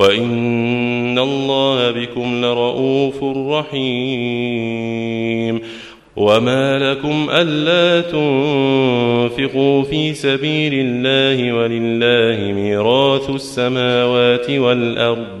وإن الله بكم لرؤوف رحيم. وما لكم ألا تنفقوا في سبيل الله ولله ميراث السماوات والأرض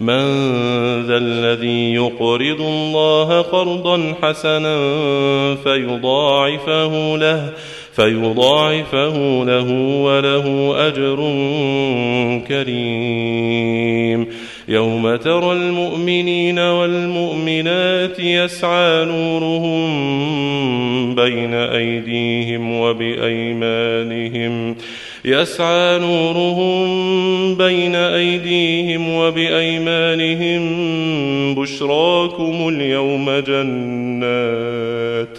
من ذا الذي يقرض الله قرضا حسنا فيضاعفه له فيضاعفه له وله أجر كريم. يوم ترى المؤمنين والمؤمنات يسعى نورهم بين أيديهم وبأيمانهم. يسعى نورهم بين أيديهم وبأيمانهم. بشراكم اليوم جنات.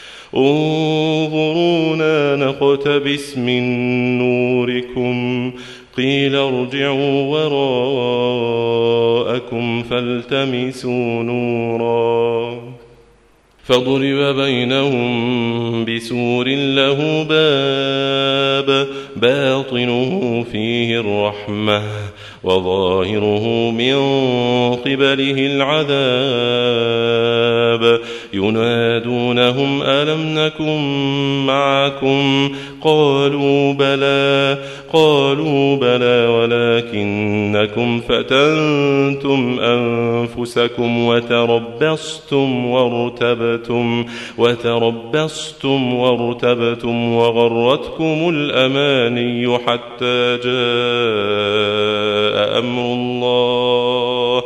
انظرونا نقتبس من نوركم. قيل ارجعوا وراءكم فالتمسوا نورا. فضرب بينهم بسور له باب. باطنه فيه الرحمة وظاهره من قبله العذاب. ينادونهم ألم نكن معكم؟ قالوا بلى قالوا بلى ولكنكم فتنتم أنفسكم وتربصتم وارتبتم وتربصتم وارتبتم وغرتكم الأماني حتى جاء أمر الله.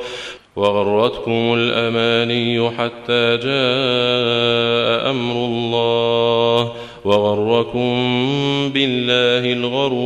وغرتكم الأماني حتى جاء أمر الله. وغركم بالله الغرور.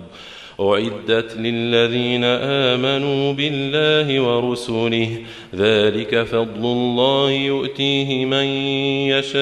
أعدت للذين آمنوا بالله ورسله ذلك فضل الله يؤتيه من يشاء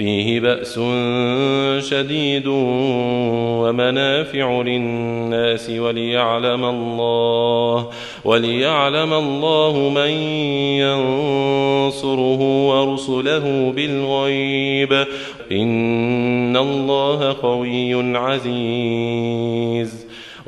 فيه بأس شديد ومنافع للناس وليعلم الله وليعلم الله من ينصره ورسله بالغيب. إن الله قوي عزيز.